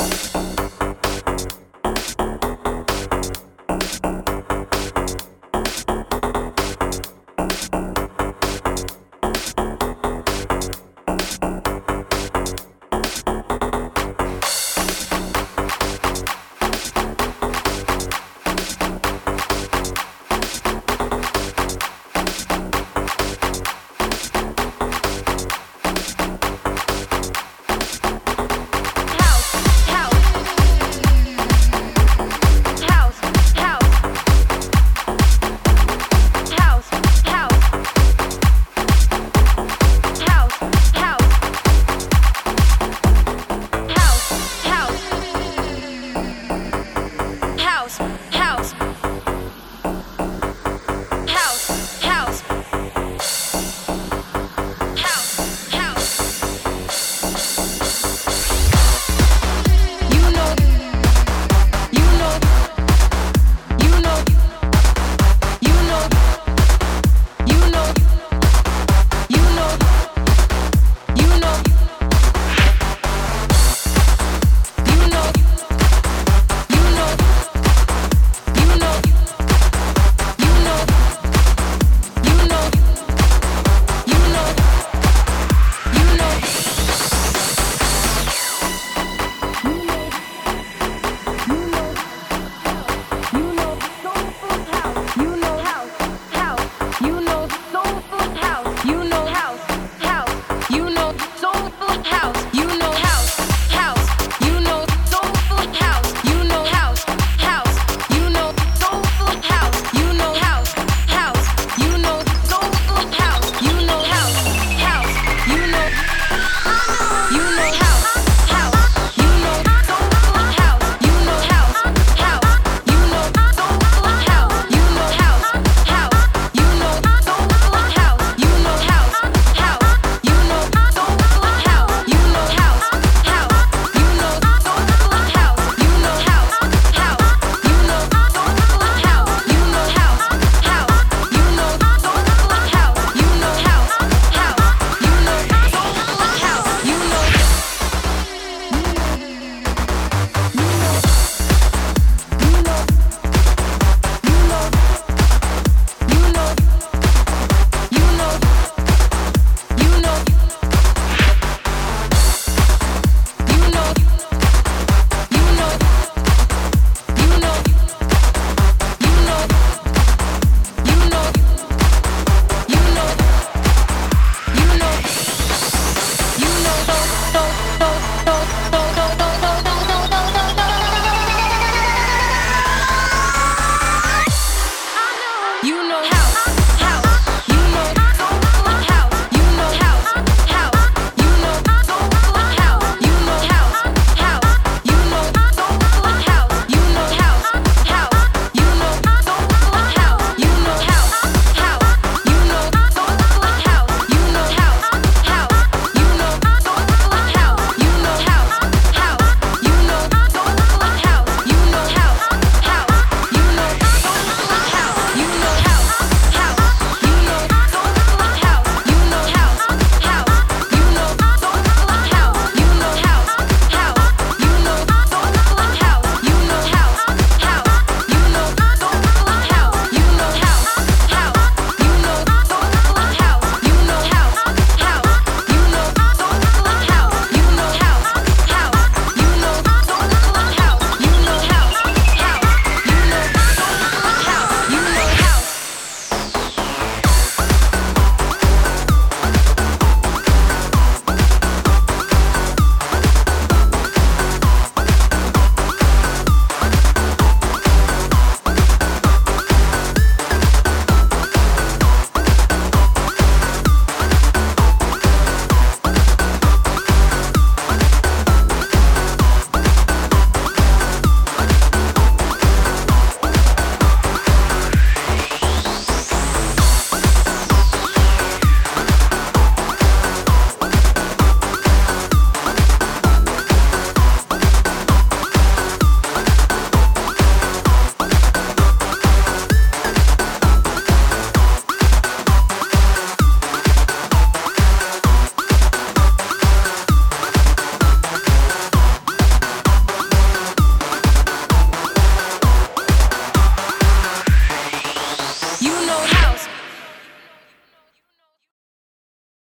you.